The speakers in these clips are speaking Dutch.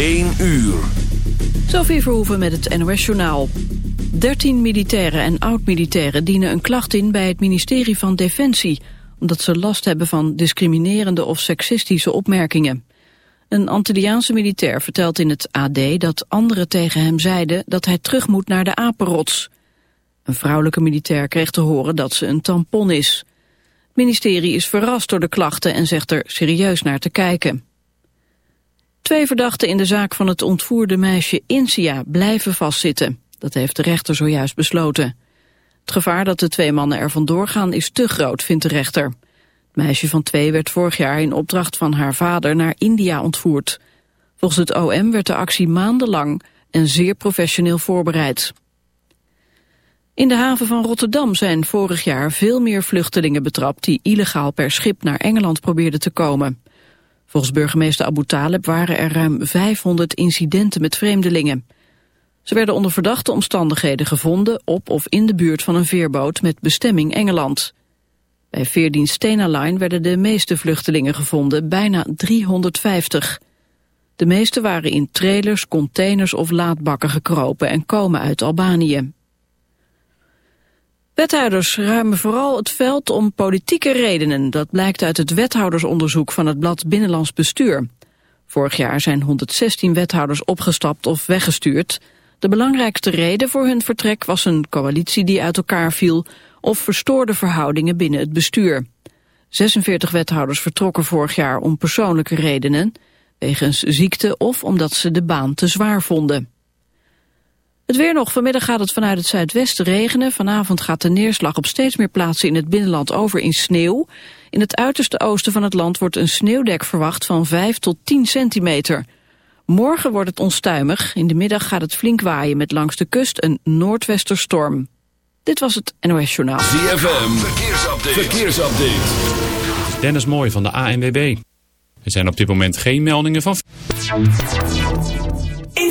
1 uur. Sophie Verhoeven met het NOS-journaal. 13 militairen en oud-militairen dienen een klacht in bij het ministerie van Defensie... omdat ze last hebben van discriminerende of seksistische opmerkingen. Een Antilliaanse militair vertelt in het AD dat anderen tegen hem zeiden... dat hij terug moet naar de apenrots. Een vrouwelijke militair kreeg te horen dat ze een tampon is. Het ministerie is verrast door de klachten en zegt er serieus naar te kijken. Twee verdachten in de zaak van het ontvoerde meisje Insia blijven vastzitten. Dat heeft de rechter zojuist besloten. Het gevaar dat de twee mannen er vandoor is te groot, vindt de rechter. Het meisje van twee werd vorig jaar in opdracht van haar vader naar India ontvoerd. Volgens het OM werd de actie maandenlang en zeer professioneel voorbereid. In de haven van Rotterdam zijn vorig jaar veel meer vluchtelingen betrapt... die illegaal per schip naar Engeland probeerden te komen. Volgens burgemeester Abu Taleb waren er ruim 500 incidenten met vreemdelingen. Ze werden onder verdachte omstandigheden gevonden op of in de buurt van een veerboot met bestemming Engeland. Bij veerdienst Stena Line werden de meeste vluchtelingen gevonden, bijna 350. De meeste waren in trailers, containers of laadbakken gekropen en komen uit Albanië. Wethouders ruimen vooral het veld om politieke redenen. Dat blijkt uit het wethoudersonderzoek van het blad Binnenlands Bestuur. Vorig jaar zijn 116 wethouders opgestapt of weggestuurd. De belangrijkste reden voor hun vertrek was een coalitie die uit elkaar viel... of verstoorde verhoudingen binnen het bestuur. 46 wethouders vertrokken vorig jaar om persoonlijke redenen... wegens ziekte of omdat ze de baan te zwaar vonden. Het weer nog. Vanmiddag gaat het vanuit het zuidwesten regenen. Vanavond gaat de neerslag op steeds meer plaatsen in het binnenland over in sneeuw. In het uiterste oosten van het land wordt een sneeuwdek verwacht van 5 tot 10 centimeter. Morgen wordt het onstuimig. In de middag gaat het flink waaien met langs de kust een noordwesterstorm. Dit was het NOS Journaal. ZFM. Verkeersupdate. Verkeersupdate. Dennis Mooi van de ANWB. Er zijn op dit moment geen meldingen van... In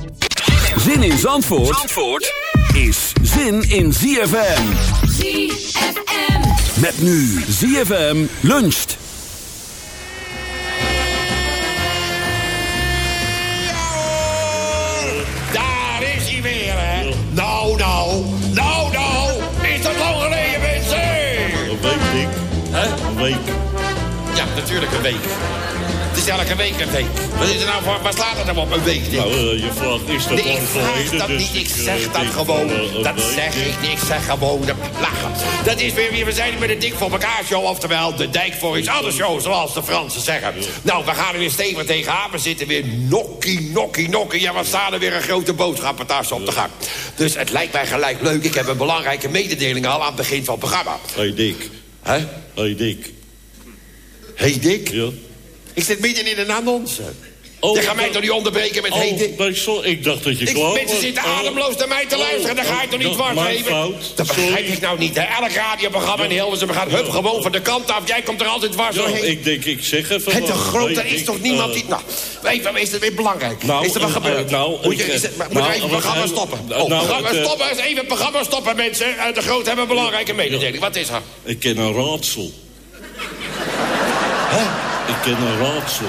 Zin in Zandvoort, Zandvoort is zin in ZFM. ZFM. Met nu ZFM luncht. Daar is hij weer, hè? Nou, nou, nou, nou. Is dat lang geleden, mensen? Een week, Dick. Hè? Een week. Ja, natuurlijk een week. Is elke week een week. Wat is er nou voor, waar slaat het nou op een week? Nou, eh, je vraagt, is dat Nee, ik vraag dat dus niet, ik eh, zeg dat denk gewoon. eh, Dat week. zeg ik niet, ik zeg gewoon de lachen. Dat is weer weer, we zijn met de Dik voor elkaar show, oftewel de Dijk voor iets anders show, zoals de Fransen zeggen. Nou, we gaan er weer stevig tegenaan, we zitten weer nokkie, nokkie, nokkie. Ja, we staan er weer een grote boodschappentas op de gang. Dus het lijkt mij gelijk leuk, ik heb een belangrijke mededeling al aan het begin van het programma. Hey, Dick. Hè? Hey, Dick. Hey Dick, Ja? Ik zit midden in een annonce. Oh, je gaat mij dat- toch niet onderbreken met Oh, hete... nee, sorry, ik dacht dat je Ik, klaar mensen zitten Oh. ademloos naar mij te Oh, luisteren. Dan ga je toch niet dwars geven? fout. Dat begrijp ik nou niet. Hè? Elk radioprogramma in Hilversum gaat hup gewoon van de kant af. Jij komt er altijd dwars Ja, doorheen. ik denk, ik zeg even... Het groot, er is ik, toch niemand eh, die... Nou, even, is het weer belangrijk? Nou, is er wat eh, gebeurd? nou, moet je, ik, is het, eh, moet nou, er even het wat programma stoppen? nou, Oh, nou, programma het, stoppen, eens even het programma stoppen, mensen. De Groot hebben een belangrijke mededeling. Wat is er? Ik ken een raadsel. Ik ken een raadsel.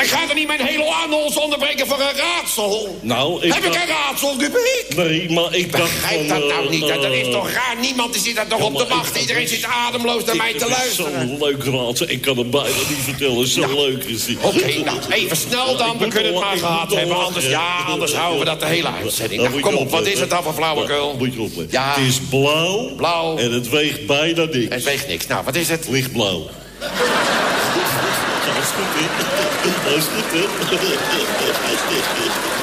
Ik ga er niet mijn hele aanhols onderbreken voor een raadsel. Nou, ik Heb ik een raadsel, Guberik? Nee, maar ik dacht Begrijp van... dat nou eh, niet. Dat, dat is eh, toch raar? Niemand die zit daar toch ja, op te wachten. Iedereen zit ademloos naar mij te luisteren. zo'n leuk raadsel. Ik kan het bijna niet vertellen. Zo Ja. leuk is die. Oké, nou, even snel dan. We kunnen het maar gehad hebben. Anders, ja, anders houden we dat de hele uitzending. Nou, je kom op, wat is het dan voor flauwekul? Moet je opletten. Ja. Het is blauw. Blauw. En het weegt bijna niks. Het weegt niks. Nou, wat is het? Lichtblauw. Ausgeführt. Ausgeführt. Ausgeführt.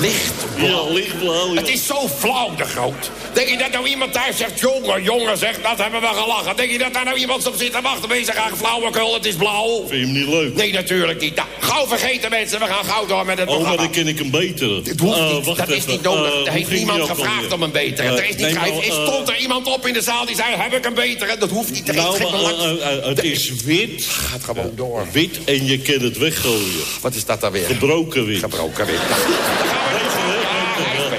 Lichtblauw. Ja, lichtblauw. ja. Het is zo flauw, de groot. Denk je dat nou iemand daar zegt, jongen, jongen, zegt, dat hebben we gelachen. Denk je dat daar nou iemand op zit te wachten? Wees graag flauwekul, het is blauw. Vind je hem niet leuk? Nee, natuurlijk niet. Nou, gauw vergeten mensen, we gaan gauw door met het Oh, maar programma. dan ken ik een betere. Het hoeft Eh, niet, dat is niet nodig. Eh, er heeft niemand gevraagd om een betere. Eh, er is niet nee, stond er iemand op in de zaal die zei, heb ik een betere? Dat hoeft niet. Er is Nou, maar, het is wit. Gaat gewoon door. Wit en je kan het weggooien. Wat is dat dan weer? Gebroken wit. Gebroken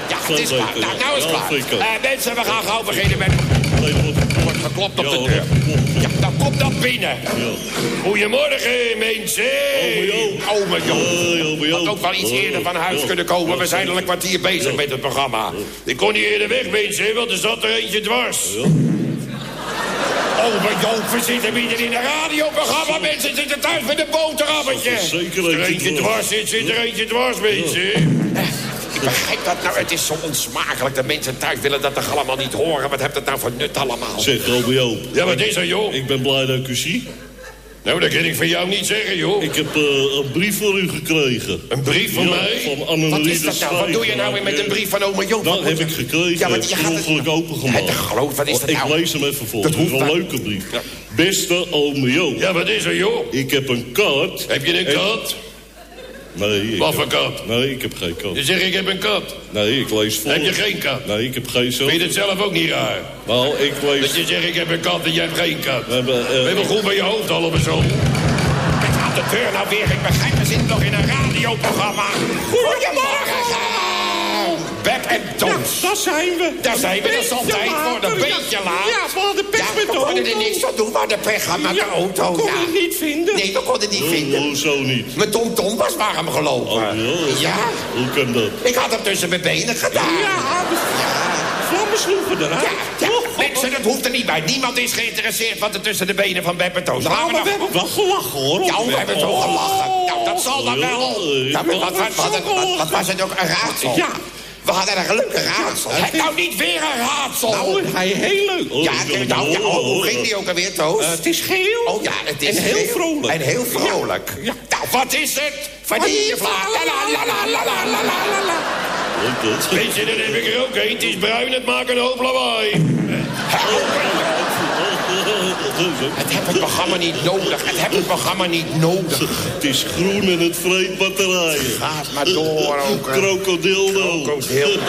Ja, het is klaar. Nou, nou is het klaar. Eh, mensen, we gaan gauw beginnen met... Er wordt geklopt op de deur. Ja, dan komt dat binnen. Goedemorgen, mensen. Ome Jo. Ome Jo. Hoi, ome Jo. Had ook wel iets Hoi. eerder van huis kunnen komen. We zijn al een kwartier bezig met het programma. Ik kon niet eerder weg, mensen, want er zat er eentje dwars. Ja. Ome Joop, we zitten midden in een radioprogramma. Mensen zitten thuis met een boterhammetje. Er zeker er eentje dwars. zit, zit er eentje dwars, mensen. Eh, Ik begrijp dat nou. Het is zo onsmakelijk. De mensen thuis willen dat toch allemaal niet horen. Wat heeft het nou voor nut allemaal? Zeg, Joop. Ja, wat is er, joh? Ik ben blij dat ik u zie. Nou, dat kan ik van jou niet zeggen, joh. Ik heb eh, een brief voor u gekregen. Een brief van Ja, mij? Van Annemarie Wat is dat nou? Wat doe je nou weer met een brief van oma Joop? Dat Wat heb ik gekregen. Ja, maar je ik gaat het- opengemaakt. Het geloof, wat is dat Ik nou? lees hem even voor. Dat hoeft een leuke brief. Beste ome Joop. Ja, wat is er, joh? Ik heb een kat. Heb je een En- kat? Nee. Ik Wat heb- kat? Nee, ik heb geen kat. Je zegt, ik heb een kat. Nee, ik lees voor. Heb je geen kat? Nee, ik heb geen zelf. Vind je het zelf ook niet raar? Nou, ik lees... Dat je zegt, ik heb een kat en jij hebt geen kat. We hebben, eh, We hebben goed bij je hoofd allemaal zo. De deur nou weer. Ik begrijp, we zitten nog in een radioprogramma. Goedemorgen. En Toons. daar zijn we. Daar zijn we, dat zal Beetje tijd worden. Een ja. beetje laat. Ja, we hadden pech Ja, met de we konden er auto. niks aan doen. We hadden pech gehad met de auto. We konden ja. het niet vinden. Nee, we konden het niet vinden. Hoezo niet? Mijn tomtom was warm gelopen. Oh, ja. Ja, Hoe kan dat? ik had hem tussen mijn benen gedaan. Ja, de vlammen sloegen eruit. Ja, ja. Oh, oh, Mensen, dat hoeft er niet bij. Niemand is geïnteresseerd wat er tussen de benen van Beb en Toos. Nou, maar we nog- hebben wel gelachen, hoor. Ja, we hebben zo gelachen. Nou, dat zal dan Ja, wel. wat was het ook? Een raadsel? Ja. We hadden een gelukkig raadsel. Ja, nou niet weer een raadsel. Nou, hij heel leuk. Ja, oh, nou, oh, hoe ging die ook alweer, Toos? Uh, het is geel. Oh ja, het is heel vrolijk. En heel vrolijk. Ja. Nou, wat is het? Vanille vla. La la la la la la la la. Weet je, dat heb ik er ook. Het is bruin, het maakt een hoop lawaai. Het heeft het programma niet nodig. Het heeft het programma niet nodig. Het is groen en het vreet batterijen. Gaat maar door ook. hè. Krokodildo. Krokodil.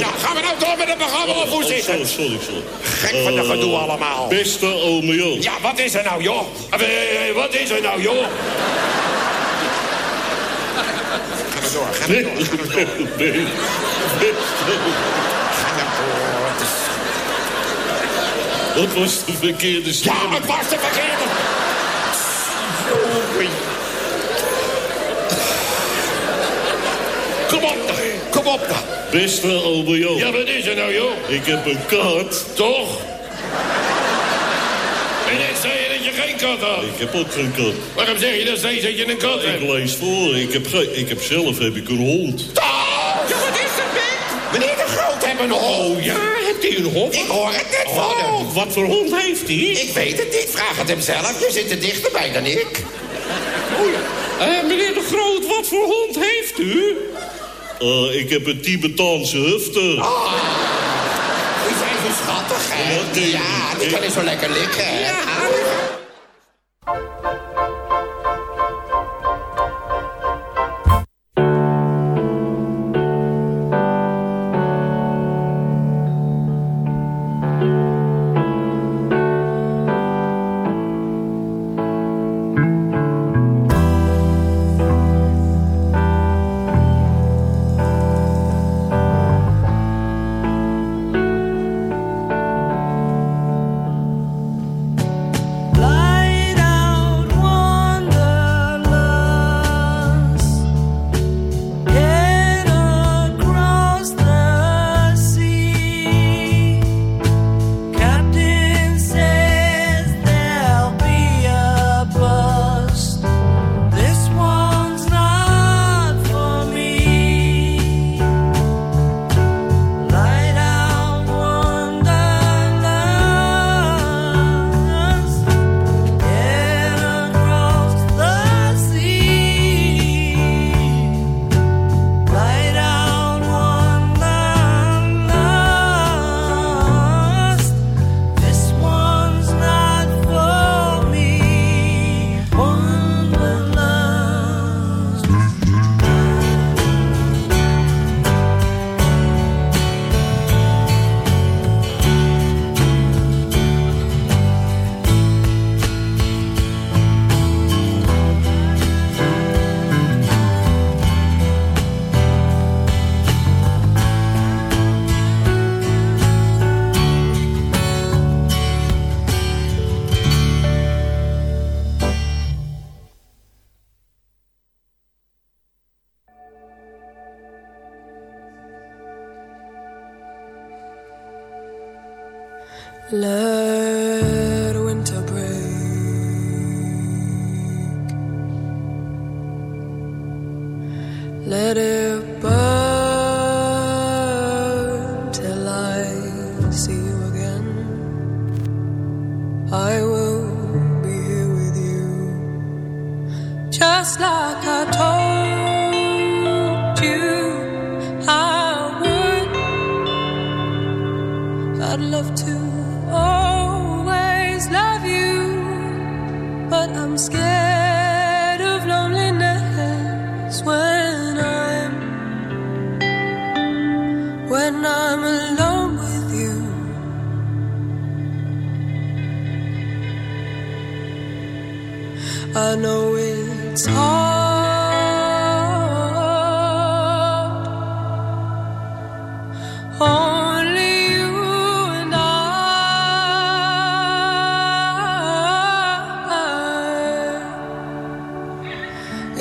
Nou, gaan we nou door met het programma of hoe zit het? sorry, sorry. Gek van de Eh, gedoe allemaal. Beste ome. Ja, wat is er nou, joh? Eh, eh, Wat is er nou, joh? Ga maar door, ga maar door, ga maar door. Nee. Ga maar door. Het is- Dat was de verkeerde Ja, stem. het was de verkeerde. Kom op dan, kom op dan. Beste Joop. Ja, wat is er nou, joh? Ik heb een kat. Toch? En net zei je dat je geen kat had. Ik heb ook geen kat. Waarom zeg je dan steeds dat je een kat Ik hebt? lees voor. Ik heb, ik heb zelf heb ik een hond. Ja, wat is er, Bek? Meneer de Groot heeft een hond. Oh ja, heeft hij een hond? Ik hoor het net van hem. Oh, wat voor hond heeft hij? Ik weet het niet, vraag het hem zelf. Je zit er dichterbij dan ik. Eh, meneer de Groot, wat voor hond heeft u? Eh, ik heb een Tibetaanse hufter. Die zijn zo schattig, hè? Ja, die- Ja, die kan niet zo lekker hè? Ja,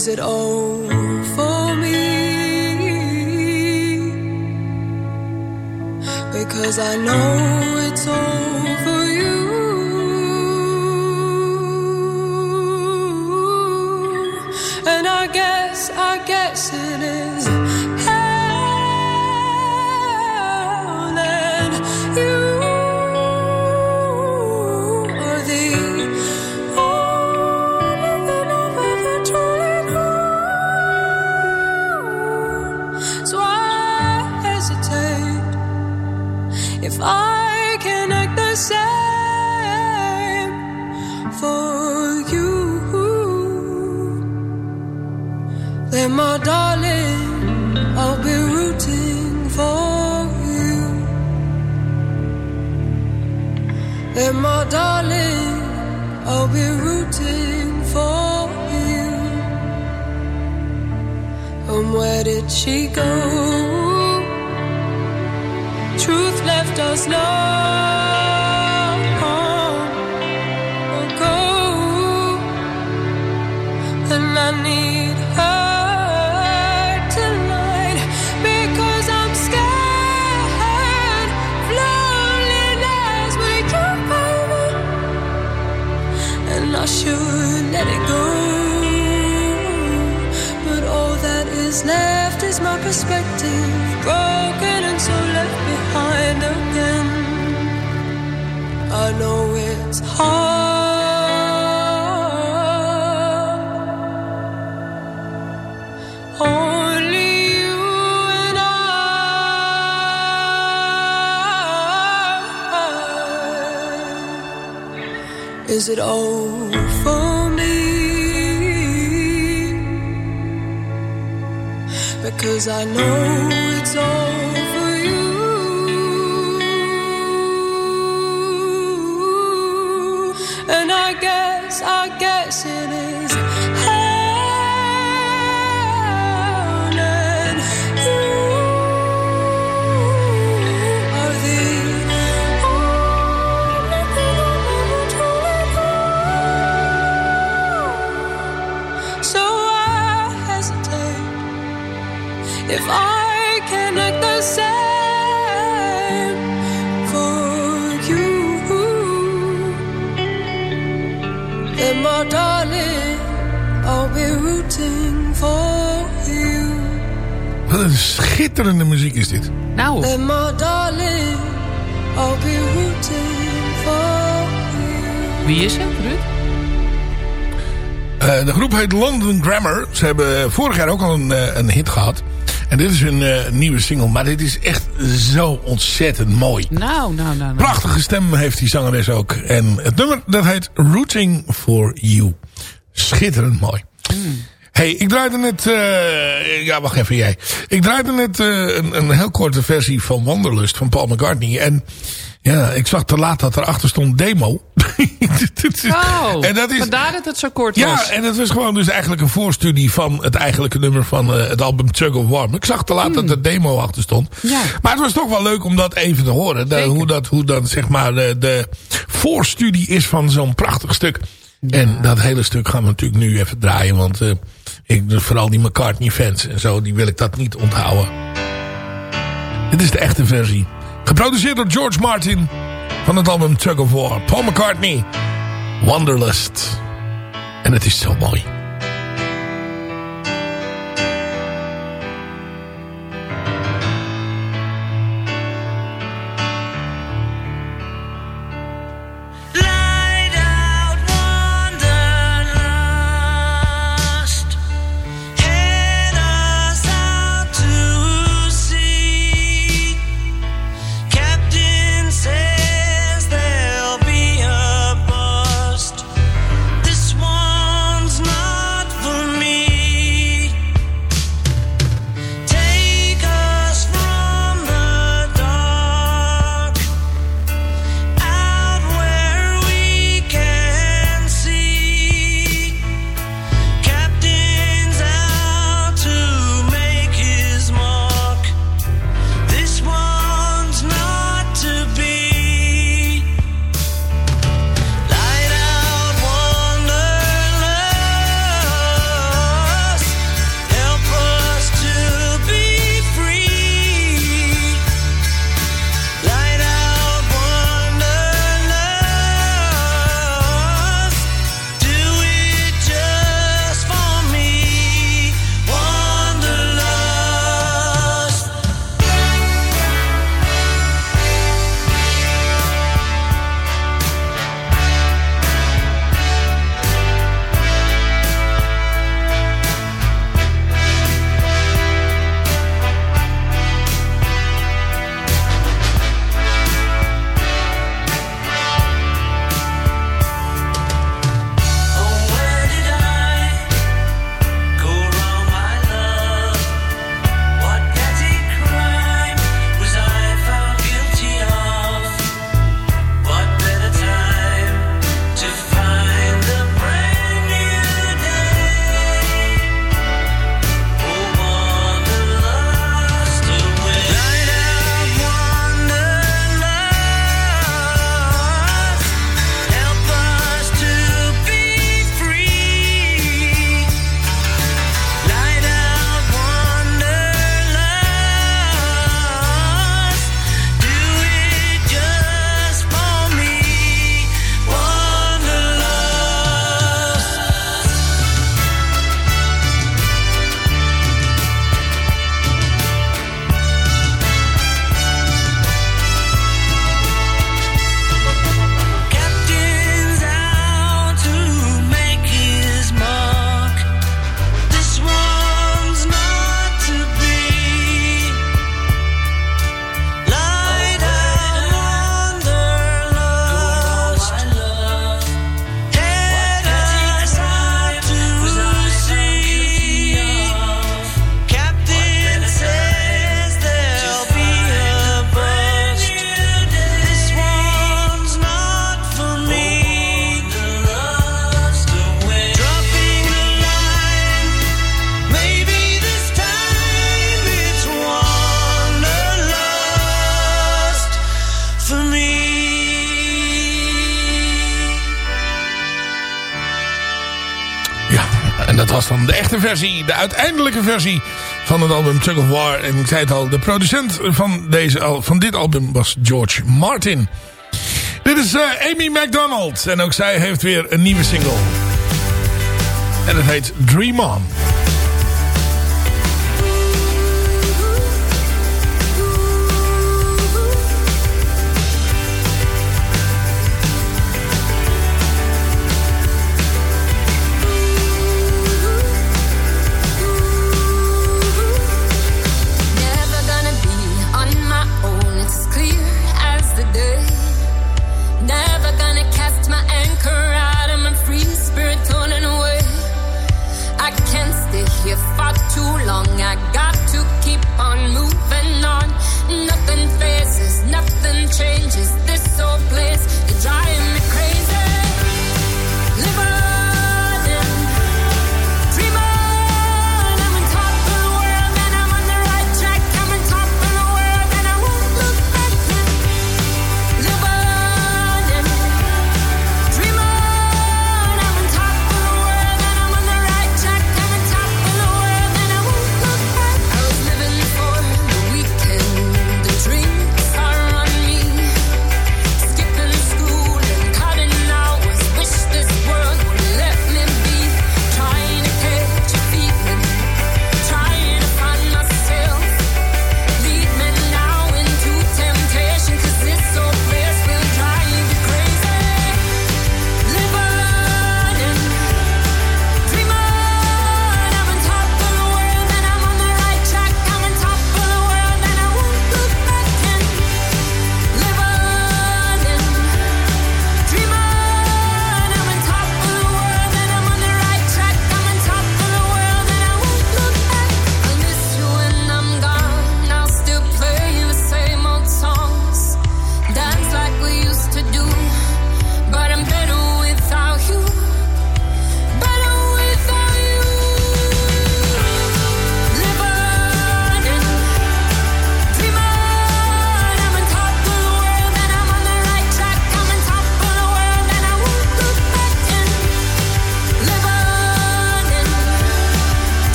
Is it all Wie is het, Ruud? Eh, de groep heet London Grammar. Ze hebben vorig jaar ook al een, eh, een hit gehad. En dit is hun eh, nieuwe single. Maar dit is echt zo ontzettend mooi. Nou, nou, nou. nou. Prachtige stem heeft die zangeres ook. En het nummer dat heet Rooting for You. Schitterend mooi. Hey, ik draaide net... ja, wacht even jij. Ik draaide net een, een heel korte versie van Wanderlust van Paul McCartney. En ja, ik zag te laat dat erachter stond demo. Oh, En dat is- vandaar dat het zo kort Ja, was. en het was gewoon dus eigenlijk een voorstudie van het eigenlijke nummer van eh, het album Chug of War. Maar Ik zag te laat dat er demo achter stond. Ja. Maar het was toch wel leuk om dat even te horen. De- hoe dat, hoe dat zeg maar de, de voorstudie is van zo'n prachtig stuk. En dat hele stuk gaan we natuurlijk nu even draaien. Want eh, ik, vooral die McCartney fans en zo, die wil ik dat niet onthouden. Dit is de echte versie. Geproduceerd door George Martin. Van het album Tug of War. Paul McCartney. *Wonderlust*, En het is zo mooi. versie, de uiteindelijke versie van het album Tug of War. En ik zei het al, de producent van, deze, van dit album was George Martin. Dit is eh, Amy MacDonald en ook zij heeft weer een nieuwe single. En het heet Dream On.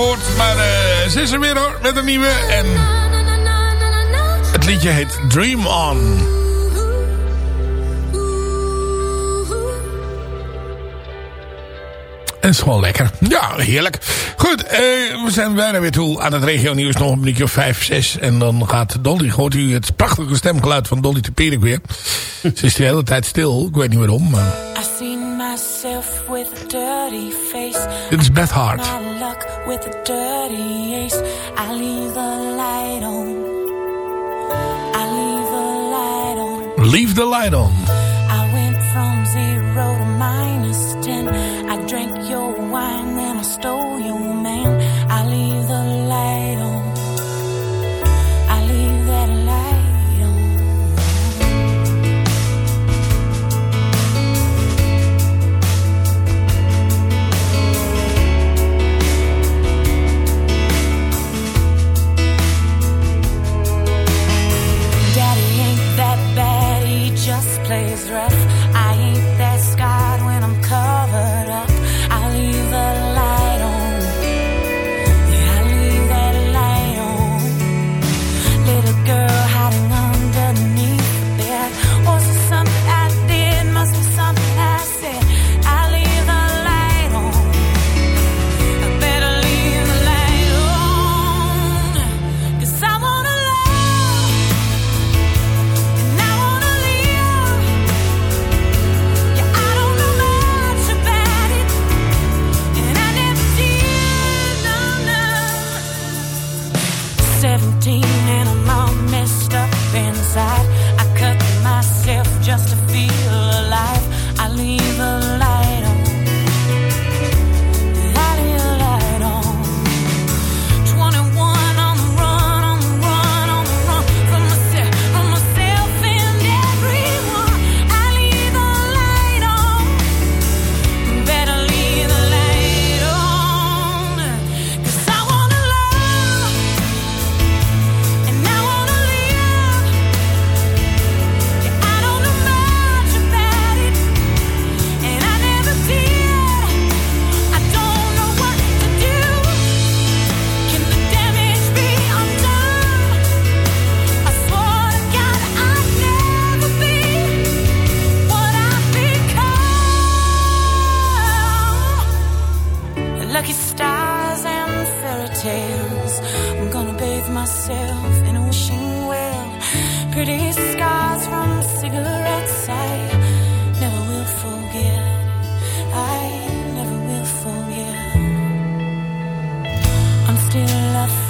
Gehoord. Maar eh, ze is er weer hoor. Met een nieuwe. En het liedje heet Dream On. En het is gewoon lekker. Ja, heerlijk. Goed, eh, we zijn bijna weer toe aan het regio nieuws. Nog een minuutje of vijf, zes. En dan gaat Dolly, hoort u het prachtige stemgeluid van Dolly de Pierik weer. Ze is de hele tijd stil. Ik weet niet waarom, maar... I seen myself with a dirty face. Dit is Beth Hart. With a dirty ace. I leave the light on. I leave the light on. Leave the light on. Plays rough.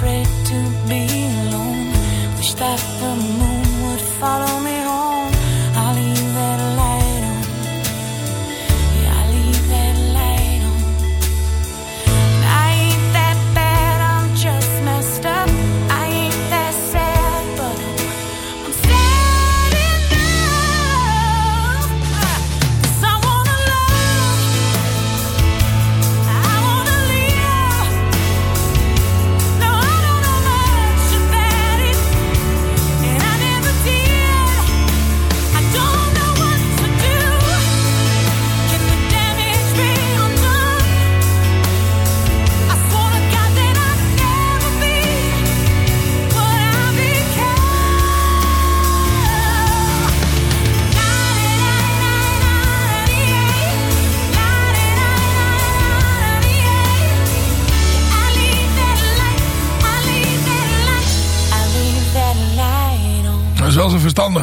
Afraid to be alone. Wish that the moon would follow me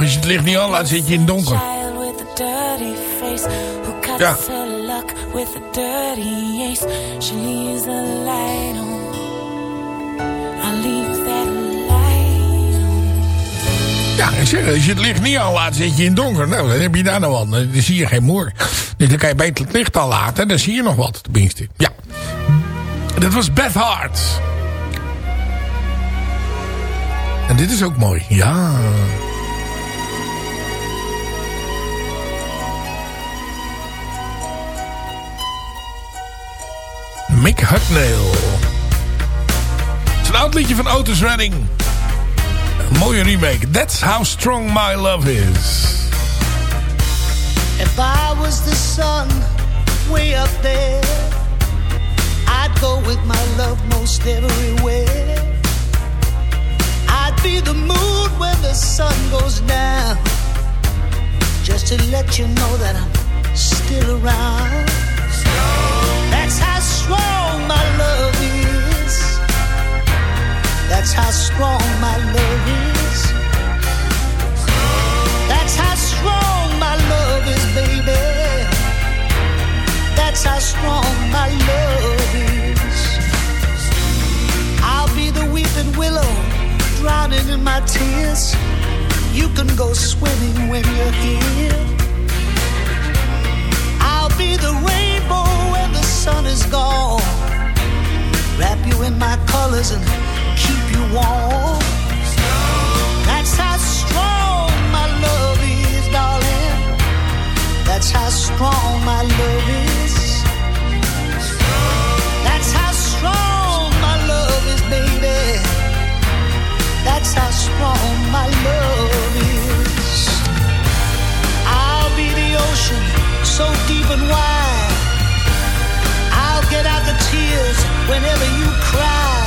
Als je het licht niet aan laat, zit je in het donker. Ja. Ja, ik zeg, als je het licht niet aanlaat, zit je in het donker. Nou, dan heb je daar nou aan. Dan zie je geen moer. Dus dan kan je beter het licht al laten. Dan zie je nog wat, tenminste. Ja. Dat was Beth Hart. En dit is ook mooi. Ja. Mick Hucknall. Het is een oud liedje van Otis Redding. Een mooie remake. That's how strong my love is. If I was the sun way up there, I'd go with my love most everywhere. I'd be the moon when the sun goes down. Just to let you know that I'm still around. That's how strong my love is. That's how strong my love is. That's how strong my love is, baby. That's how strong my love is. I'll be the weeping willow, drowning in my tears. You can go swimming when you're here. I'll be the the sun is gone. Wrap you in my colors and keep you warm. That's how strong my love is, darling. That's how strong my love is. That's how strong my love is, baby. That's how strong my love is. I'll be the ocean, so deep and wide. I'll get out the tears whenever you cry.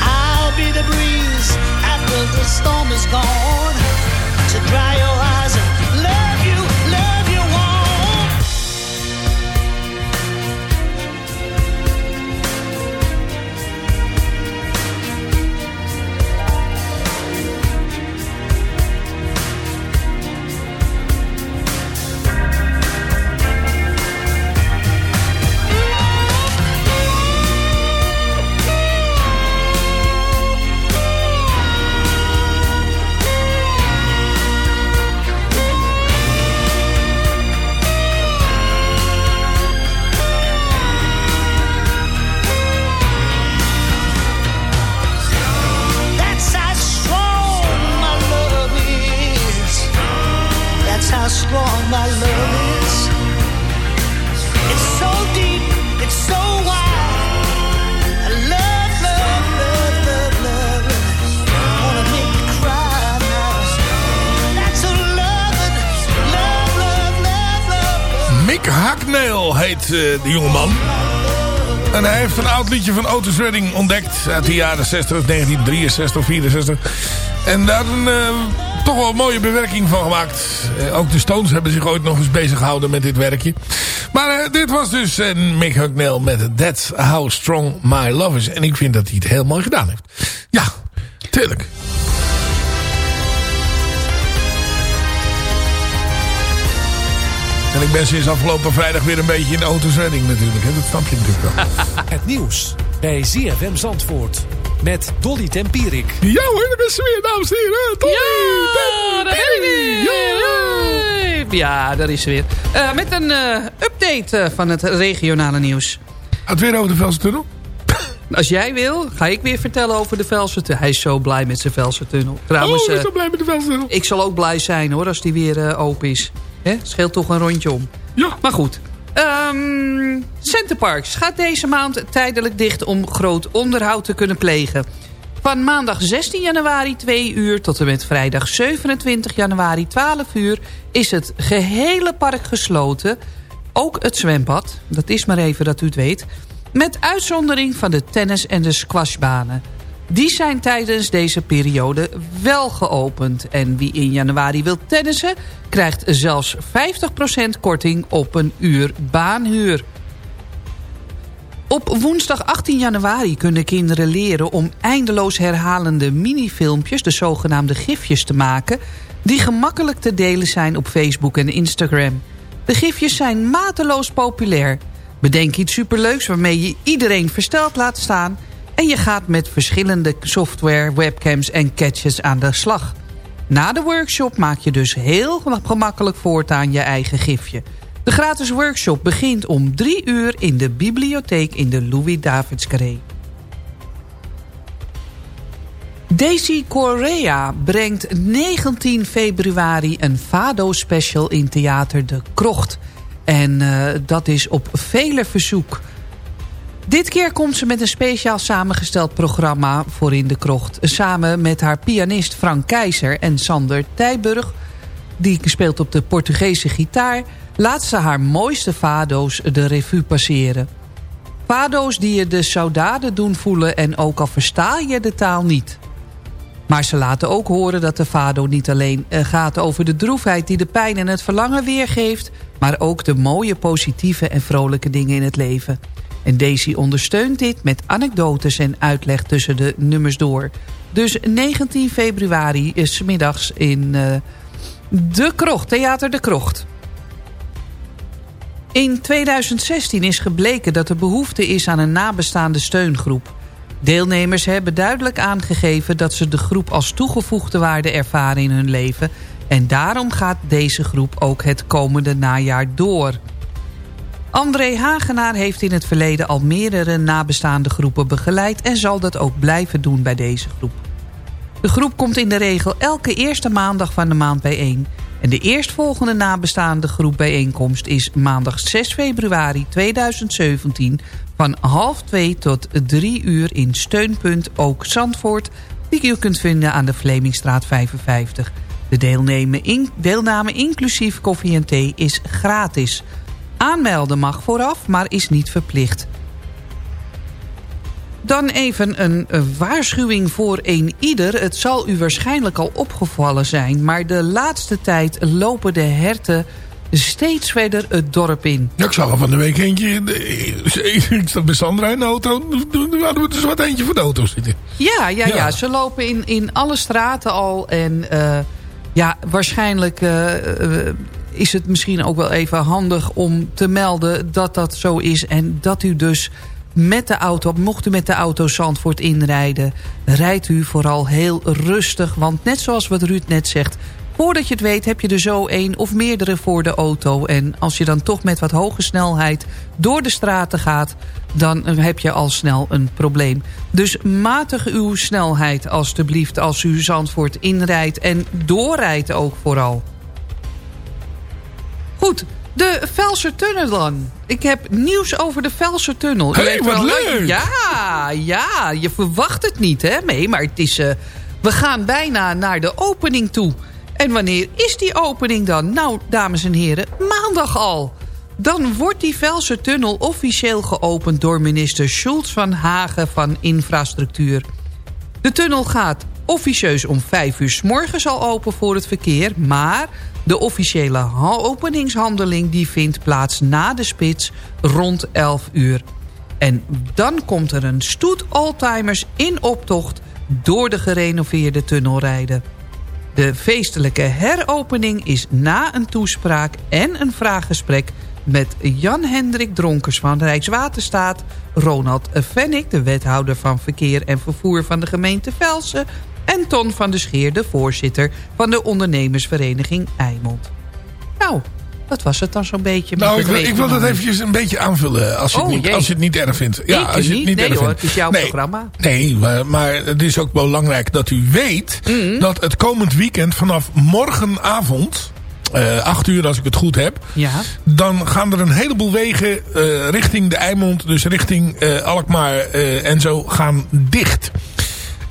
I'll be the breeze after the storm is gone to dry your eyes de jongeman. En hij heeft een oud liedje van Otis Redding ontdekt. Uit de jaren 60, 1963 of 64. En daar een eh, toch wel mooie bewerking van gemaakt. Eh, ook de Stones hebben zich ooit nog eens bezig gehouden met dit werkje. Maar eh, dit was dus eh, Mick Hucknall met That's How Strong My Love Is. En ik vind dat hij het heel mooi gedaan heeft. Ja, tuurlijk. En ik ben sinds afgelopen vrijdag weer een beetje in de Otis Redding natuurlijk. Hè? Dat snap je natuurlijk wel. Het nieuws bij ZFM Zandvoort. Met Dolly Tempierik. Ja hoor, daar is ze weer, dames en heren. Dolly Ja, daar ben ik. Ja, daar is ze weer. Eh, met een eh, update eh, van het regionale nieuws. Het weer over de Velsen-tunnel? Als jij wil, ga ik weer vertellen over de Velsen-tunnel. Hij is zo blij met zijn Velsen-tunnel. Trouwens, oh, ik ben zo blij met de Velsen-tunnel. ik zal ook blij zijn hoor, als die weer open is. Hè? Scheelt toch een rondje om. Ja. Maar goed. Ehm Centerparks gaat deze maand tijdelijk dicht om groot onderhoud te kunnen plegen. Van maandag 16 januari 2 uur tot en met vrijdag 27 januari 12 uur... is het gehele park gesloten. Ook het zwembad, dat is maar even dat u het weet... met uitzondering van de tennis- en de squashbanen. Die zijn tijdens deze periode wel geopend. En wie in januari wil tennissen... krijgt zelfs 50% korting op een uur baanhuur. Op woensdag 18 januari kunnen kinderen leren om eindeloos herhalende minifilmpjes, de zogenaamde gifjes, te maken, die gemakkelijk te delen zijn op Facebook en Instagram. De gifjes zijn mateloos populair. Bedenk iets superleuks waarmee je iedereen versteld laat staan en je gaat met verschillende software, webcams en catches aan de slag. Na de workshop maak je dus heel gemakkelijk voortaan je eigen gifje. De gratis workshop begint om 3 uur in de bibliotheek in de Louis-Davids Carré. Daisy Correa brengt 19 februari een Fado-special in Theater De Krocht. En uh, dat is op vele verzoek. Dit keer komt ze met een speciaal samengesteld programma voor in de krocht. Samen met haar pianist Frank Keizer en Sander Tijburg... die speelt op de Portugese gitaar... laat ze haar mooiste fado's de revue passeren. Fado's die je de saudade doen voelen en ook al versta je de taal niet. Maar ze laten ook horen dat de fado niet alleen eh, gaat over de droefheid... die de pijn en het verlangen weergeeft... maar ook de mooie, positieve en vrolijke dingen in het leven. En Daisy ondersteunt dit met anekdotes en uitleg tussen de nummers door. Dus 19 februari is middags in uh, De Krocht, Theater De Krocht. In 2016 is gebleken dat er behoefte is aan een nabestaande steungroep. Deelnemers hebben duidelijk aangegeven dat ze de groep als toegevoegde waarde ervaren in hun leven... en daarom gaat deze groep ook het komende najaar door. André Hagenaar heeft in het verleden al meerdere nabestaande groepen begeleid... en zal dat ook blijven doen bij deze groep. De groep komt in de regel elke eerste maandag van de maand bijeen... En de eerstvolgende nabestaande groep bijeenkomst is maandag 6 februari 2017 van half 2 tot 3 uur in Steunpunt Ook Zandvoort... die u kunt vinden aan de Vlemingstraat 55. De deelname, in, deelname inclusief koffie en thee is gratis. Aanmelden mag vooraf, maar is niet verplicht. Dan even een waarschuwing voor een ieder. Het zal u waarschijnlijk al opgevallen zijn... maar de laatste tijd lopen de herten steeds verder het dorp in. Ja, ik zag er van de week eentje... Ik zat bij Sandra in de auto. Toen hadden we dus wat eentje voor de auto zitten. Ja, ja, ja. ja ze lopen in, in alle straten al. En uh, ja, waarschijnlijk uh, is het misschien ook wel even handig om te melden dat dat zo is. En dat u dus met de auto, mocht u met de auto Zandvoort inrijden... rijdt u vooral heel rustig. Want net zoals wat Ruud net zegt... voordat je het weet heb je er zo één of meerdere voor de auto. En als je dan toch met wat hoge snelheid door de straten gaat... dan heb je al snel een probleem. Dus matig uw snelheid alstublieft als u Zandvoort inrijdt... en doorrijdt ook vooral. Goed, de Velsertunnel dan. Ik heb nieuws over de Velsertunnel. Hé, hey, wat leuk! Ja, ja, je verwacht het niet, hè? Nee, maar het is... Uh, we gaan bijna naar de opening toe. En wanneer is die opening dan? Nou, dames en heren, maandag al. Dan wordt die Velsertunnel officieel geopend door minister Schultz van Hagen van Infrastructuur. De tunnel gaat officieus om 5 uur s morgens al open voor het verkeer... maar de officiële openingshandeling die vindt plaats na de spits rond 11 uur. En dan komt er een stoet oldtimers in optocht door de gerenoveerde tunnel rijden. De feestelijke heropening is na een toespraak en een vraaggesprek met Jan-Hendrik Dronkers van Rijkswaterstaat... Ronald Vennik, de wethouder van verkeer en vervoer van de gemeente Velsen... en Ton van der Scheer, de voorzitter van de ondernemersvereniging Eimond. Nou, dat was het dan zo'n beetje. Nou, ik wil, ik wil dat eventjes een beetje aanvullen. Als je, oh, het, niet, als je het niet erg vindt. Ja, als je het niet, niet nee erg hoor, vindt. het is jouw nee, programma. Nee, maar, maar het is ook belangrijk dat u weet... Mhm. dat het komend weekend vanaf morgenavond... eh 8 uur als ik het goed heb... Ja. dan gaan er een heleboel wegen eh, richting de Eimond... dus richting eh, Alkmaar en zo gaan dicht...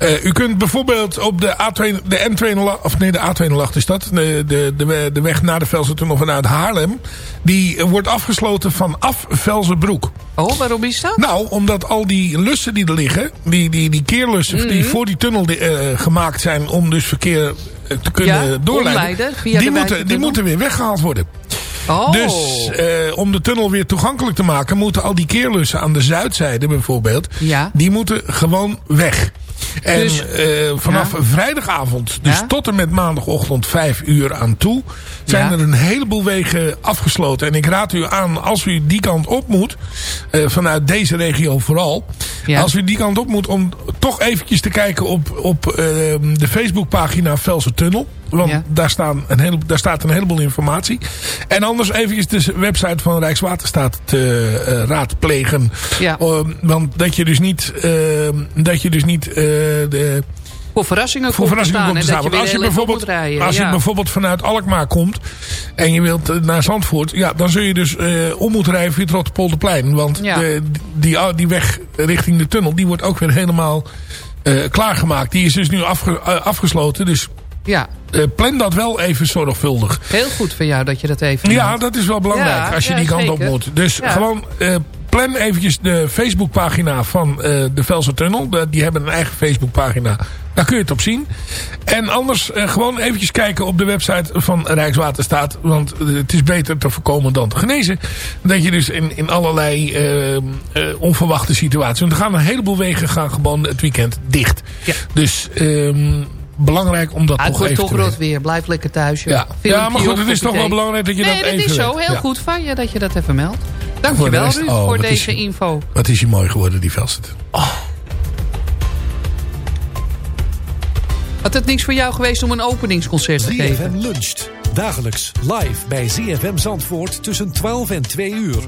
Uh, u kunt bijvoorbeeld op de, A2, de N208, of nee de A208 is dat, de, de, de, de weg naar de Velsertunnel vanuit Haarlem, die wordt afgesloten vanaf Velzerbroek. Oh, waarom is dat? Nou, omdat al die lussen die er liggen, die, die, die keerlussen Mhm. die voor die tunnel uh, gemaakt zijn om dus verkeer uh, te kunnen Ja, doorleiden, die, de moeten, die moeten weer weggehaald worden. Oh. Dus eh, om de tunnel weer toegankelijk te maken... moeten al die keerlussen aan de zuidzijde bijvoorbeeld... Ja. die moeten gewoon weg. En Dus- eh, vanaf Ja. vrijdagavond, dus Ja. tot en met maandagochtend 5 uur aan toe... zijn Ja. er een heleboel wegen afgesloten. En ik raad u aan, als u die kant op moet... eh, vanuit deze regio vooral... Als u die kant op moet om toch eventjes te kijken op, op eh, de Facebookpagina Velsen Tunnel... Want Ja. daar, staan een hele, daar staat een heleboel informatie. En anders eventjes de website van Rijkswaterstaat te raadplegen. Ja. Want dat je dus niet, dat je dus niet de, Voor verrassingen voor komt te staan. komt te staan. als je, op bijvoorbeeld, rijden. als je ja. bijvoorbeeld vanuit Alkmaar komt en je wilt eh, naar Zandvoort, ja, dan zul je dus eh, om moeten rijden via het Rotterpolderplein. Want Ja. de, die, die weg richting de tunnel, die wordt ook weer helemaal eh, klaargemaakt. Die is dus nu afge- eh, afgesloten. Dus ja, eh, plan dat wel even zorgvuldig. heel goed van jou dat je dat even Ja, dat is wel belangrijk Ja, als je die kant op zeker. moet. Dus gewoon eh, plan eventjes de Facebookpagina van uh, de Velsen Tunnel. Die hebben een eigen Facebookpagina. Daar kun je het op zien. En anders uh, gewoon eventjes kijken op de website van Rijkswaterstaat. Want uh, het is beter te voorkomen dan te genezen. Dat je dus in, in allerlei onverwachte situaties... Want er gaan een heleboel wegen gaan gewoon het weekend dicht. Ja. Dus... Um, belangrijk om dat ah, toch even toch rot weer. Blijf lekker thuis. Ja, ja maar goed, het is toch wel belangrijk dat je nee, dat even Nee, dat is zo. Heel ja. goed van je dat je dat even meldt. Dankjewel rest, Ruud oh, voor wat is deze info. Wat is je mooi geworden, die Velsen. Oh. Had het niks voor jou geweest om een openingsconcert te geven? ZFM luncht. Dagelijks live bij ZFM Zandvoort tussen 12 en 2 uur.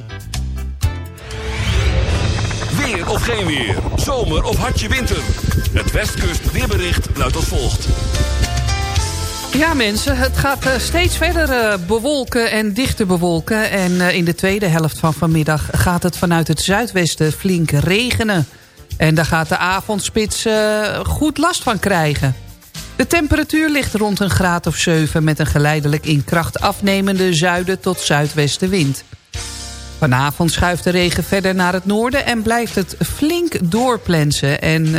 Weer of geen weer. Zomer of hartje winter. Het Westkust weerbericht luidt als volgt. Ja mensen, het gaat eh, steeds verder eh, bewolken en dichter bewolken. En eh, in de tweede helft van vanmiddag gaat het vanuit het zuidwesten flink regenen. En daar gaat de avondspits goed last van krijgen. De temperatuur ligt rond een graad of 7 met een geleidelijk in kracht afnemende zuiden tot zuidwestenwind. Vanavond schuift de regen verder naar het noorden en blijft het flink doorplensen. En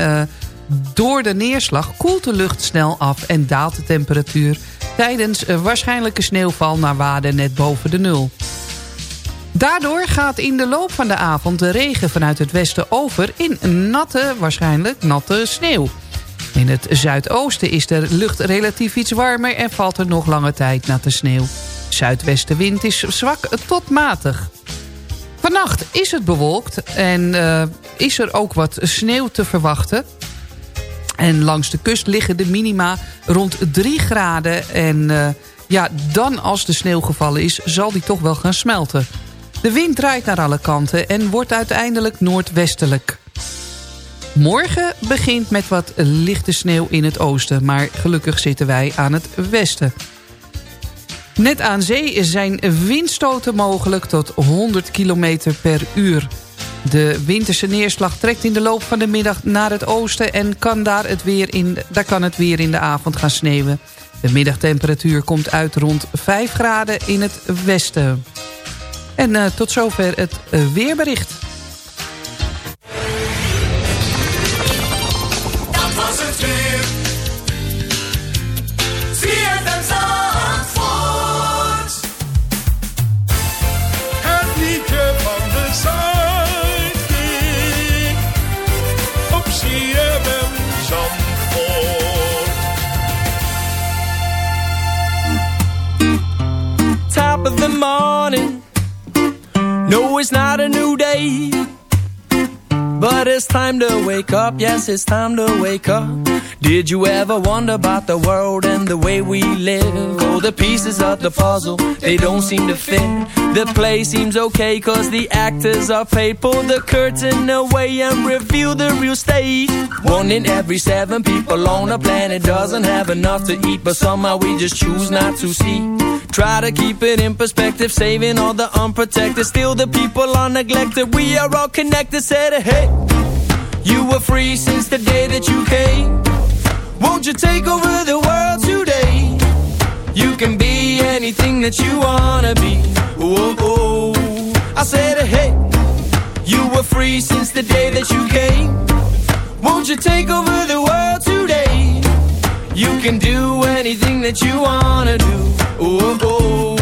door de neerslag koelt de lucht snel af en daalt de temperatuur... tijdens waarschijnlijke sneeuwval naar waarde net boven de nul. Daardoor gaat in de loop van de avond de regen vanuit het westen over... in natte, waarschijnlijk natte sneeuw. In het zuidoosten is de lucht relatief iets warmer... en valt er nog lange tijd natte sneeuw. Zuidwestenwind is zwak tot matig. Vannacht is het bewolkt en uh, is er ook wat sneeuw te verwachten. En langs de kust liggen de minima rond 3 graden. En uh, ja, dan als de sneeuw gevallen is, zal die toch wel gaan smelten. De wind draait naar alle kanten en wordt uiteindelijk noordwestelijk. Morgen begint met wat lichte sneeuw in het oosten. Maar gelukkig zitten wij aan het westen. Net aan zee zijn windstoten mogelijk tot 100 km per uur. De winterse neerslag trekt in de loop van de middag naar het oosten... en kan daar, het weer in, daar kan het weer in de avond gaan sneeuwen. De middagtemperatuur komt uit rond 5 graden in het westen. En uh, tot zover het uh, weerbericht. Of the morning. No, it's not a new day. But it's time to wake up, yes, it's time to wake up. Did you ever wonder about the world and the way we live? Oh, the pieces of the puzzle, they don't seem to fit. The play seems okay, cause the actors are paid. Pull the curtain away and reveal the real stage. One in every seven people on the planet doesn't have enough to eat, but somehow we just choose not to see. Try to keep it in perspective, saving all the unprotected. Still, the people are neglected. We are all connected. Said, hey, you were free since the day that you came. Won't you take over the world? You can be anything that you wanna be. Whoa, oh. I said, hey, you were free since the day that you came. Won't you take over the world today? You can do anything that you wanna do. Oh, oh.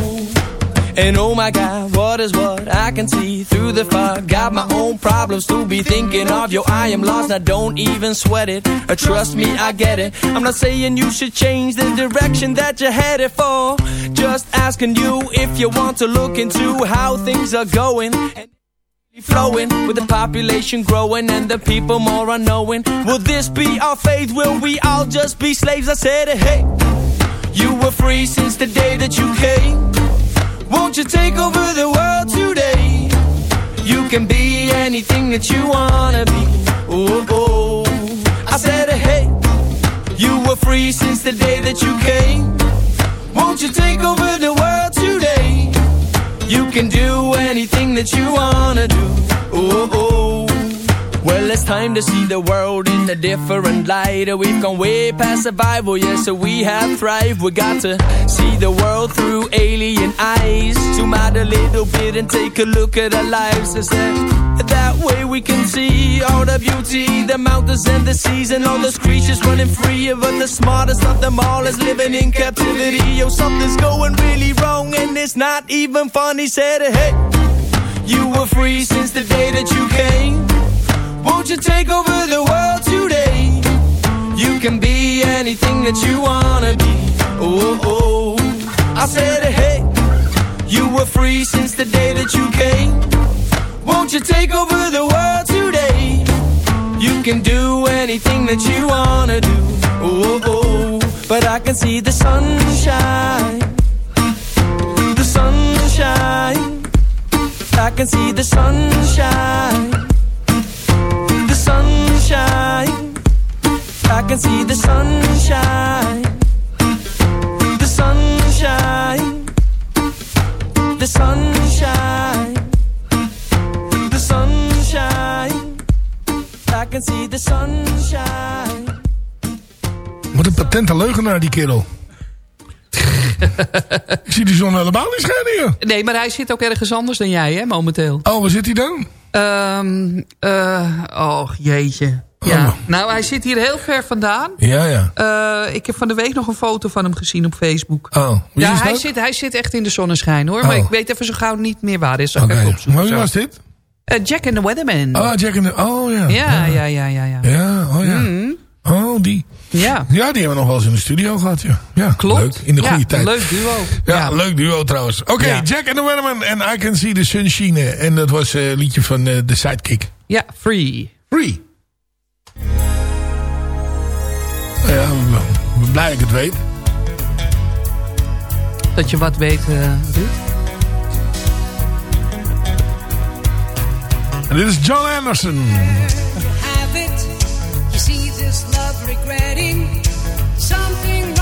And oh my God, what is what I can see through the fog? Got my own problems to be thinking of. Yo, I am lost, now don't even sweat it. Or trust me, I get it. I'm not saying you should change the direction that you're headed for. Just asking you if you want to look into how things are going. And flowing with the population growing and the people more unknowing. Will this be our fate? Will we all just be slaves? I said, it, hey, you were free since the day that you came. Won't you take over the world today? You can be anything that you wanna be. Oh, oh. I said, hey, you were free since the day that you came. Won't you take over the world today? You can do anything that you wanna do. Oh, oh. Well, it's time to see the world in a different light. We've gone way past survival, yeah, so we have thrived. We got to see the world through alien eyes. Zoom out a little bit and take a look at our lives. I said, That way we can see all the beauty, the mountains and the seas, and all those creatures running free. But the smartest of them all is living in captivity. Yo, something's going really wrong, and it's not even funny. Said, hey, you were free since the day that you came. Won't you take over the world today? You can be anything that you wanna be. Oh, oh, oh. I said, hey, were free since the day that you came. Won't you take over the world today? You can do anything that you wanna do. Oh, oh, but I can see the sunshine. The sunshine. I can see the sunshine. The sunshine. I can see the sunshine. The sunshine. The sunshine. The sunshine. I can see the sunshine. Wat een patente leugenaar die kerel. Ik zie die zon helemaal niet schijnen hier. Nee, maar hij zit ook ergens anders dan jij, hè, momenteel. Oh, waar zit hij dan? Ehm eh, oh, jeetje. Ja. Nou, hij zit hier heel ver vandaan. Ja, ja. Eh, ik heb van de week nog een foto van hem gezien op Facebook. Oh, wie ja, is hij dat? zit, hij zit echt in de zonneschijn, hoor. Maar Oh. ik weet even zo gauw niet meer waar is. Oké, opzoeken maar wie was dit? Eh, Jack and the Weatherman. Oh, Jack and the... Oh, ja. ja, ja, ja, ja, ja. Ja, oh ja. Mhm. Oh, die. Ja. Ja, die hebben we nog wel eens in de studio gehad, ja. Ja, Klopt. leuk. In de Ja, goede tijd. leuk duo. Ja, Ja. leuk duo trouwens. Oké, Ja. Jack and the Weatherman en I Can See the Sunshine. En dat was eh, een liedje van eh, de Sidekick. Ja, Free. Free. Blij dat ik het weet. Dat je wat weet, eh Ruud. En dit is John Anderson. have it. You see this love regretting something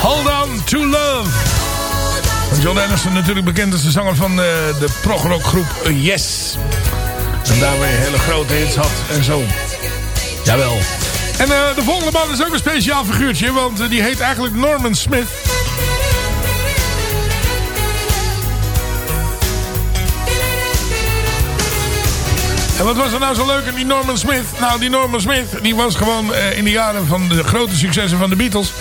Hold on to love. John Anderson natuurlijk bekend als de zanger van uh, de progrockgroep Yes. En daarmee hele grote hits had en zo. Jawel. En uh, de volgende man is ook een speciaal figuurtje. Want uh, die heet eigenlijk Norman Smith. En wat was er nou zo leuk aan die Norman Smith? Nou, die Norman Smith, die was gewoon uh, in de jaren van de grote successen van de Beatles...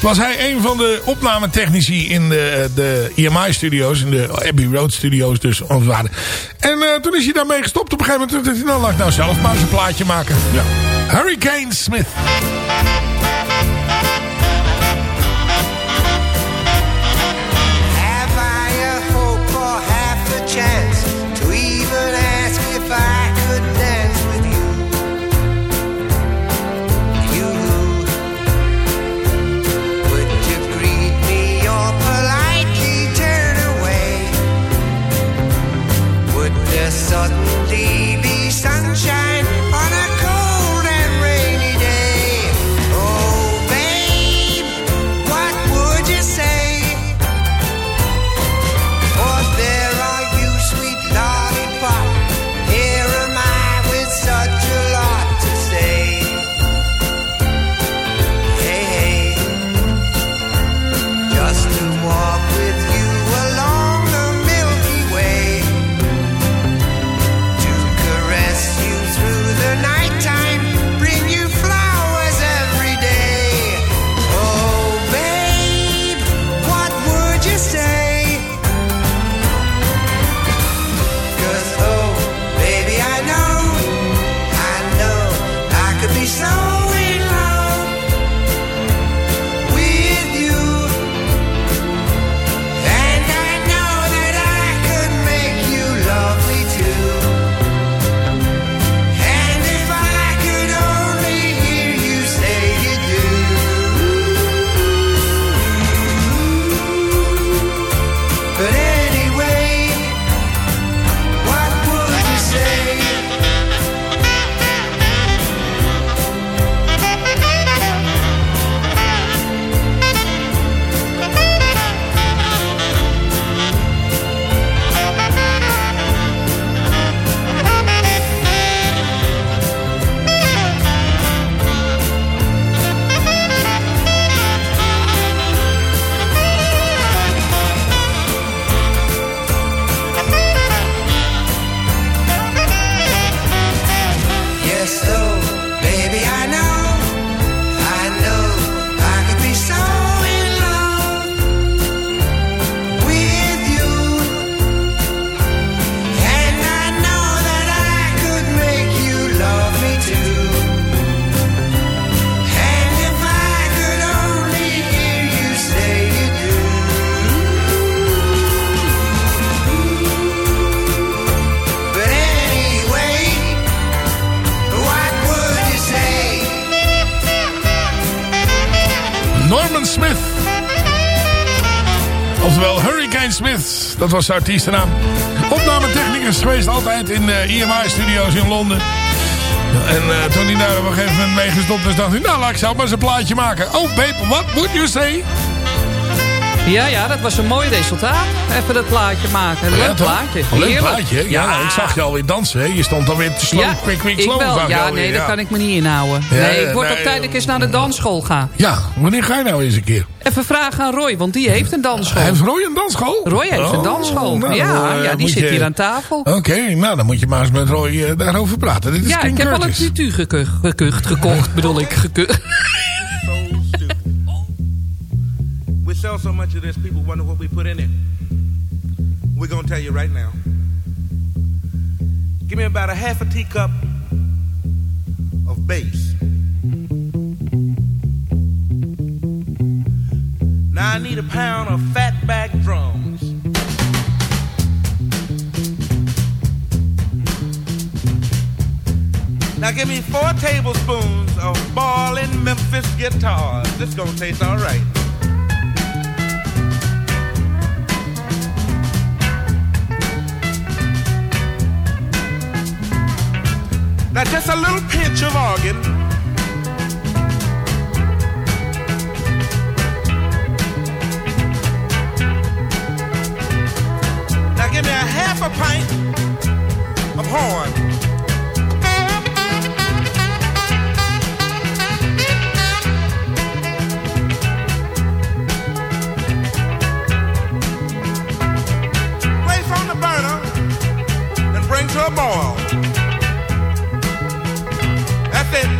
was hij een van de opnametechnici in de, de EMI-studio's, in de Abbey Road-studio's dus, als het ware. En uh, toen is hij daarmee gestopt. Op een gegeven moment dacht hij, nou, laat ik nou zelf maar eens een plaatje maken. Ja. Hurricane Smith. Smith. Oftewel Hurricane Smith. Dat was zijn artiestennaam. Opnametechnicus geweest altijd in de EMI-studio's in Londen. En uh, toen hij daar op een gegeven moment mee gestopt is, dacht hij... Nou, laat ik zelf maar eens een plaatje maken. Oh, babe, what would you say? Ja, ja, dat was een mooi resultaat. Even dat plaatje maken. Een leuk Ja, plaatje. Leuk plaatje. Ja, ik zag je alweer dansen. Hè? Je stond alweer te slow, Ja, quick, quick, ik slow. wel. zag je Ja, alweer, nee, daar ja. kan ik me niet inhouden. Nee, ik word nee, tijd dat ik eens naar de dansschool ga. Ja, wanneer ga je nou eens een keer? Even vragen aan Roy, want die heeft een dansschool. Heeft Roy een dansschool? Roy heeft een Oh, dansschool. nou, ja, eh, ja, die moet zit je- hier aan tafel. Oké, nou dan moet je maar eens met Roy eh, daarover praten. Dit is Ja, King ik heb al een tutu gekucht, gekucht, gekocht, bedoel ik. Gekucht. sell so much of this, people wonder what we put in it. We're gonna tell you right now. Give me about a half a teacup of bass. Now I need a pound of fatback drums. Now give me four tablespoons of ballin' Memphis guitars. This gonna taste all right. Now just a little pinch of organ. Now give me a half a pint of horn.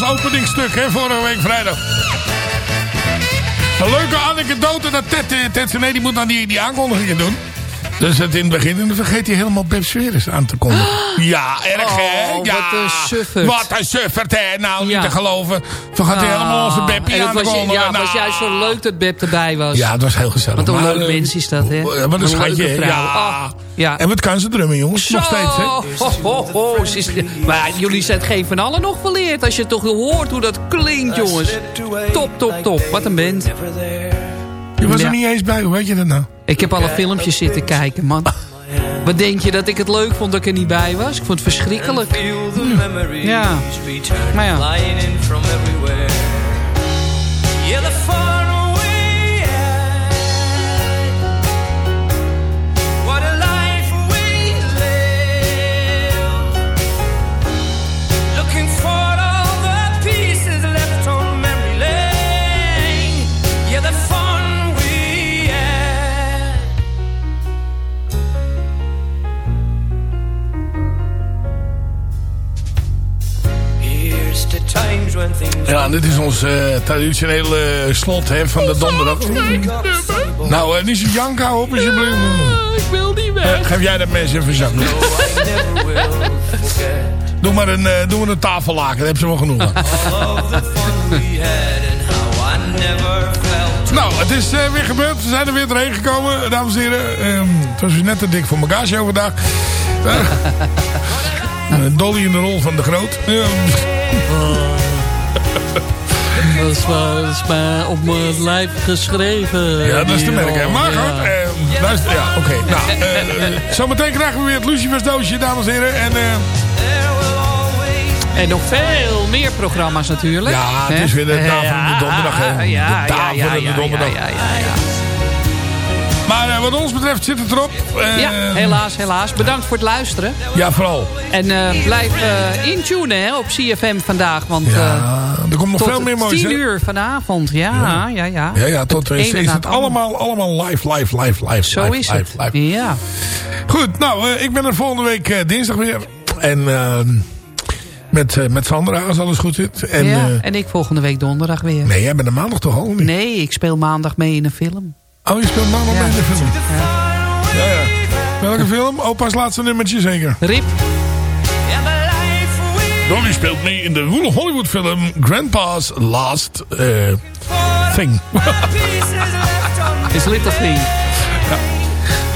Ons openingstuk, hè, vorige week vrijdag. Leuke anekdote dat Ted, eh, Ted Sené, die moet dan die, die aankondigingen doen. Dus het in het begin, en dan vergeet hij helemaal Beb Sweres aan te kondigen. Ja, erg hè? Oh, Ja, wat een suffert. Wat een suffert hè? Nou, Ja. niet te geloven. Vergat hij helemaal onze Ah, Beppie en het aan te was, kondigen. Ja, het was Nou, juist zo leuk dat Beb erbij was. Ja, het was heel gezellig. Wat een Maar, leuk eh, mens is dat, hè? ja, Wat een schatje, leuke. Ja. Ah, ja. En wat kan ze drummen, jongens? Nog steeds, hè? ho, maar jullie zijn het geen van allen nog verleerd. Als je toch hoort hoe dat klinkt, jongens. Top, top, top. Wat een band. Je was Ja. er niet eens bij, hoe weet je dat nou? Ik heb alle filmpjes zitten kijken, man. Wat denk je dat ik het leuk vond dat ik er niet bij was? Ik vond het verschrikkelijk. Ja. Maar ja. Ja, dit is ons eh, traditionele eh, slot hè, van de donderdag. Nou, eh, niet zo janken, hou op alsjeblieft. Ik wil niet weg. geef jij dat mensen even zak. Doe maar een, eh, doe maar een tafellaken, daar hebben ze wel genoeg Nou, het is weer gebeurd. We zijn er weer doorheen gekomen, dames en heren. Ehm, het was weer net te dik voor. Eh, eh, Dolly in de rol van de Groot. Ehm, Dat is, wel- dat is mij op mijn lijf geschreven. ja, dat is te merken. rol. Maar Ja. goed, eh, luister, ja, oké. Nou, eh, zometeen krijgen we weer het Lucifersdoosje, dames en heren. En eh, En nog veel meer programma's natuurlijk. Ja, het is weer de Hè? daverende donderdag, hè. De Ja, ja, ja, daverende ja, ja, donderdag. ja, ja, ja. Maar eh, wat ons betreft zit het erop. Eh, Ja, helaas, helaas. Bedankt voor het luisteren. Ja, vooral. En eh, blijf intunen hè, op CFM vandaag. Want Ja, er komt nog veel meer moois, 10 hè? uur vanavond. Ja, ja, ja. Ja, ja, tot Het is, het allemaal, allemaal live, live, live, live. Zo live, is live, het. live. Ja. Goed, nou, ik ben er volgende week dinsdag weer. En eh, met, met Sandra, als alles goed zit. En, ja, en ik volgende week donderdag weer. nee, jij bent er maandag toch al? niet? Nee, ik speel maandag mee in een film. Oh, je speelt maandag Ja. mee in de film. Ja, ja. Welke film? Opa's laatste nummertje zeker. Rip. Dolly speelt mee in de woele Hollywood film Grandpa's Last eh, Thing. Is Little Thing.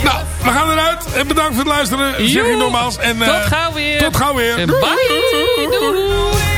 Nou, we gaan eruit. En bedankt voor het luisteren. Zeg ik Joe. nogmaals. En, eh, Tot gauw weer. Tot gauw weer. En bye. Doei.